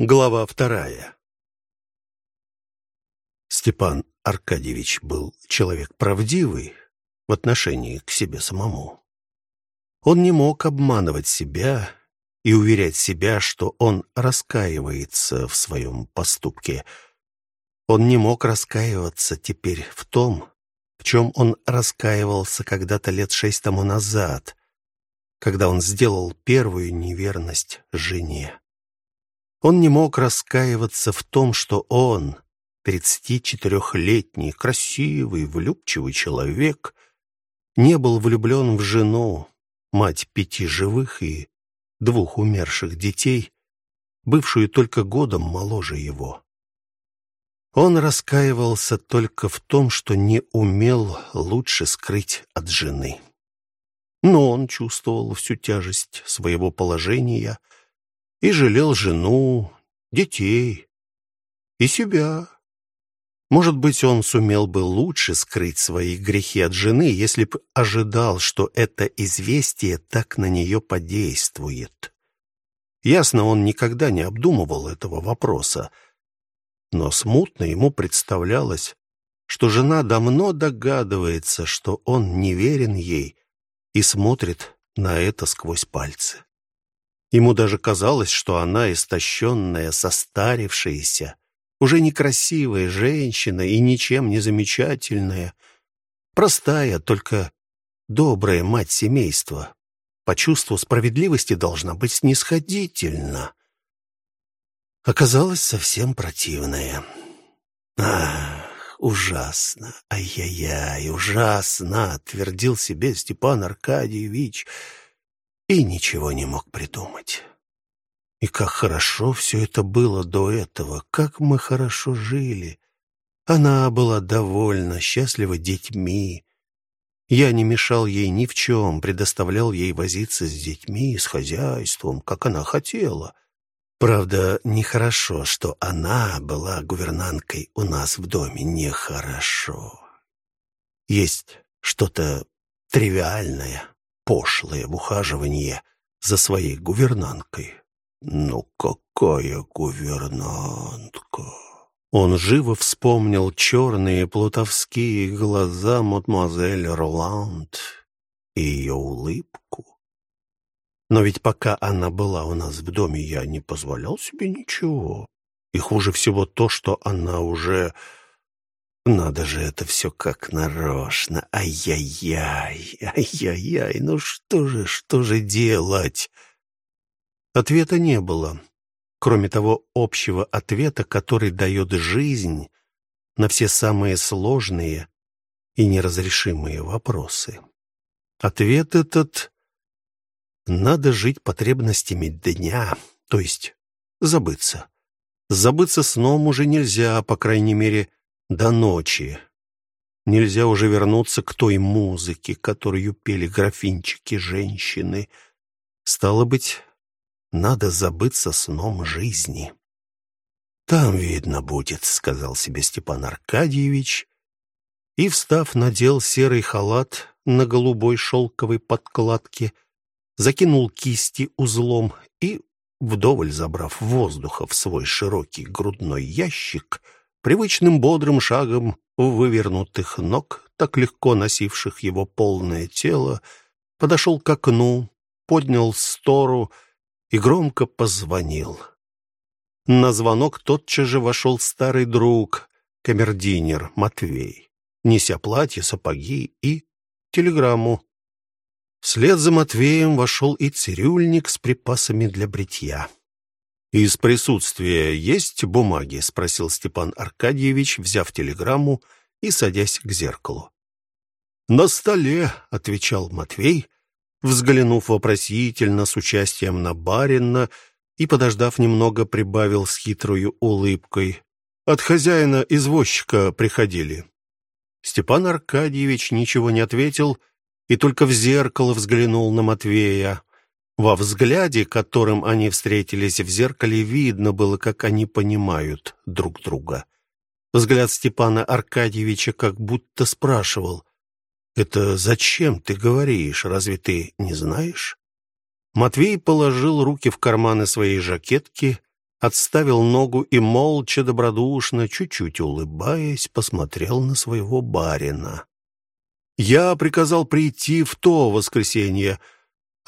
Глава вторая. Степан Аркадьевич был человек правдивый в отношении к себе самому. Он не мог обманывать себя и уверять себя, что он раскаивается в своем поступке. Он не мог раскаиваться теперь в том, в чем он раскаивался когда-то лет шесть тому назад, когда он сделал первую неверность жене. Он не мог раскаиваться в том, что он, 34-летний, красивый, влюбчивый человек, не был влюблен в жену, мать пяти живых и двух умерших детей, бывшую только годом моложе его. Он раскаивался только в том, что не умел лучше скрыть от жены. Но он чувствовал всю тяжесть своего положения — и жалел жену, детей и себя. Может быть, он сумел бы лучше скрыть свои грехи от жены, если бы ожидал, что это известие так на нее подействует. Ясно, он никогда не обдумывал этого вопроса, но смутно ему представлялось, что жена давно догадывается, что он не верен ей и смотрит на это сквозь пальцы. Ему даже казалось, что она истощенная, состарившаяся, уже некрасивая женщина и ничем не замечательная, простая, только добрая мать семейства. По чувству справедливости должна быть снисходительна. Оказалось совсем противная. Ах, ужасно, ай-яй-яй, ужасно, твердил себе Степан Аркадьевич — и ничего не мог придумать. И как хорошо все это было до этого, как мы хорошо жили. Она была довольна, счастлива детьми. Я не мешал ей ни в чем, предоставлял ей возиться с детьми, с хозяйством, как она хотела. Правда, нехорошо, что она была гувернанткой у нас в доме, нехорошо. Есть что-то тривиальное, пошлое в ухаживании за своей гувернанткой. Ну какая гувернантка? Он живо вспомнил черные плутовские глаза мадемуазель Роланд и ее улыбку. Но ведь пока она была у нас в доме, я не позволял себе ничего. И хуже всего то, что она уже надо же это все как нарочно. Ай-яй-яй, ай-яй-яй, ну что же, что же делать? Ответа не было, кроме того общего ответа, который дает жизнь на все самые сложные и неразрешимые вопросы. Ответ этот — надо жить потребностями дня, то есть забыться. Забыться сном уже нельзя, по крайней мере, до ночи. Нельзя уже вернуться к той музыке, которую пели графинчики женщины. Стало быть, надо забыться сном жизни. «Там видно будет», — сказал себе Степан Аркадьевич, и, встав, надел серый халат на голубой шелковой подкладке, закинул кисти узлом и, вдоволь забрав воздуха в свой широкий грудной ящик, — привычным бодрым шагом вывернутых ног, так легко носивших его полное тело, подошел к окну, поднял стору и громко позвонил. На звонок тотчас же вошел старый друг, камердинер Матвей, неся платье, сапоги и телеграмму. Вслед за Матвеем вошел и цирюльник с припасами для бритья. «Из присутствия есть бумаги?» — спросил Степан Аркадьевич, взяв телеграмму и садясь к зеркалу. «На столе», — отвечал Матвей, взглянув вопросительно с участием на барина и, подождав немного, прибавил с хитрой улыбкой. «От хозяина-извозчика приходили». Степан Аркадьевич ничего не ответил и только в зеркало взглянул на Матвея. Во взгляде, которым они встретились в зеркале, видно было, как они понимают друг друга. Взгляд Степана Аркадьевича как будто спрашивал, «Это зачем ты говоришь? Разве ты не знаешь?» Матвей положил руки в карманы своей жакетки отставил ногу и молча, добродушно, чуть-чуть улыбаясь, посмотрел на своего барина. «Я приказал прийти в то воскресенье,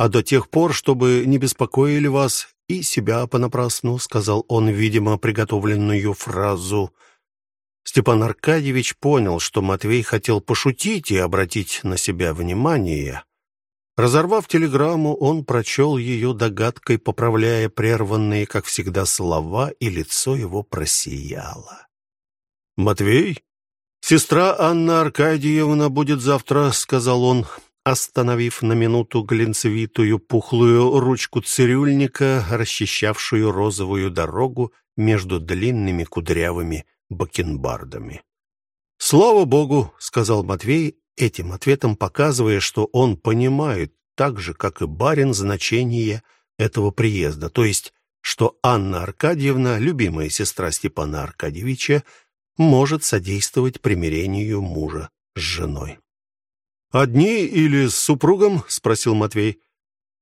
а до тех пор, чтобы не беспокоили вас и себя понапрасну», сказал он, видимо, приготовленную фразу. Степан Аркадьевич понял, что Матвей хотел пошутить и обратить на себя внимание, Разорвав телеграмму, он прочел ее догадкой, поправляя прерванные, как всегда, слова, и лицо его просияло. «Матвей? Сестра Анна Аркадьевна будет завтра», — сказал он, остановив на минуту глинцевитую пухлую ручку цирюльника, расчищавшую розовую дорогу между длинными кудрявыми бакенбардами. «Слава Богу!» — сказал Матвей, этим ответом показывая, что он понимает так же, как и барин, значение этого приезда, то есть, что Анна Аркадьевна, любимая сестра Степана Аркадьевича, может содействовать примирению мужа с женой. «Одни или с супругом?» — спросил Матвей.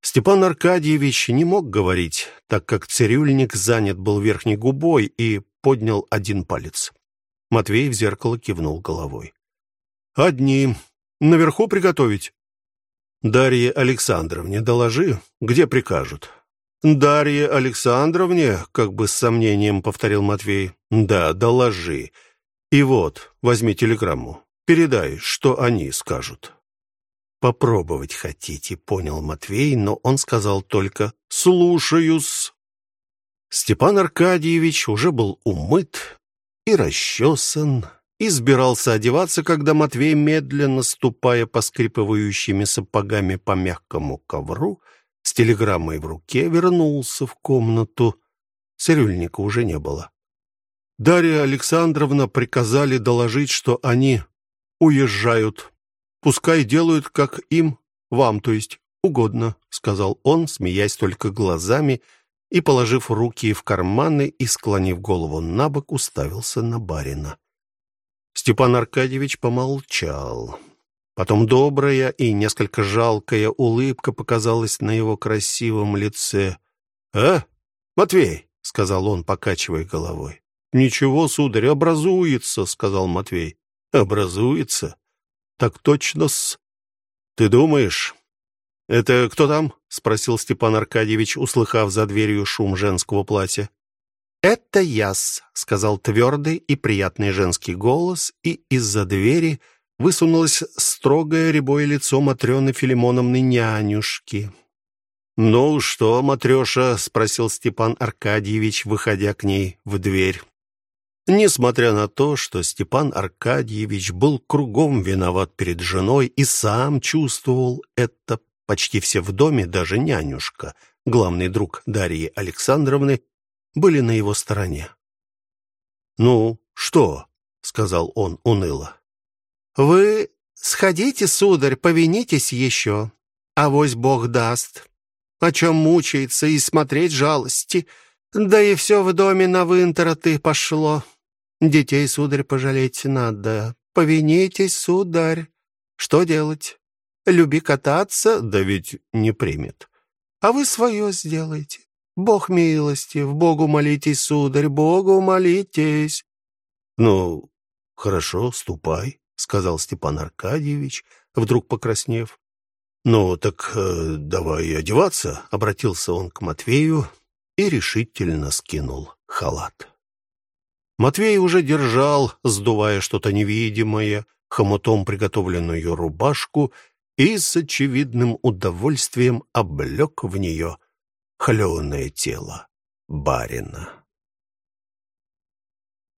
Степан Аркадьевич не мог говорить, так как цирюльник занят был верхней губой и поднял один палец. Матвей в зеркало кивнул головой. «Одни. Наверху приготовить?» «Дарье Александровне доложи, где прикажут». «Дарье Александровне?» — как бы с сомнением повторил Матвей. «Да, доложи. И вот, возьми телеграмму. Передай, что они скажут». «Попробовать хотите», — понял Матвей, но он сказал только «слушаюсь». Степан Аркадьевич уже был умыт и расчесан, избирался одеваться, когда Матвей, медленно ступая по скрипывающими сапогами по мягкому ковру, с телеграммой в руке вернулся в комнату. Цирюльника уже не было. Дарья Александровна приказали доложить, что они уезжают. Пускай делают, как им, вам, то есть, угодно, сказал он, смеясь только глазами, и, положив руки в карманы и склонив голову на бок, уставился на барина. Степан Аркадьевич помолчал. Потом добрая и несколько жалкая улыбка показалась на его красивом лице. «А, Матвей!» — сказал он, покачивая головой. «Ничего, сударь, образуется», — сказал Матвей. «Образуется? Так точно-с. Ты думаешь?» «Это кто там?» — спросил Степан Аркадьевич, услыхав за дверью шум женского платья. «Это яс», — сказал твердый и приятный женский голос, и из-за двери высунулось строгое рябое лицо Матрены Филимоновны нянюшки. «Ну что, Матреша?» — спросил Степан Аркадьевич, выходя к ней в дверь. Несмотря на то, что Степан Аркадьевич был кругом виноват перед женой и сам чувствовал это, почти все в доме, даже нянюшка, главный друг Дарьи Александровны, были на его стороне. «Ну, что?» — сказал он уныло. «Вы сходите, сударь, повинитесь еще, а вось Бог даст. О чем мучается и смотреть жалости, да и все в доме на вынтороты пошло. Детей, сударь, пожалеть надо. Повинитесь, сударь. Что делать? Люби кататься, да ведь не примет. А вы свое сделайте. Бог милостив, Богу молитесь, сударь, Богу молитесь. Ну, хорошо, ступай, сказал Степан Аркадьевич, вдруг покраснев. Ну, так э, давай одеваться, обратился он к Матвею и решительно скинул халат. Матвей уже держал, сдувая что-то невидимое, хомутом приготовленную рубашку и с очевидным удовольствием облег в нее холеное тело барина.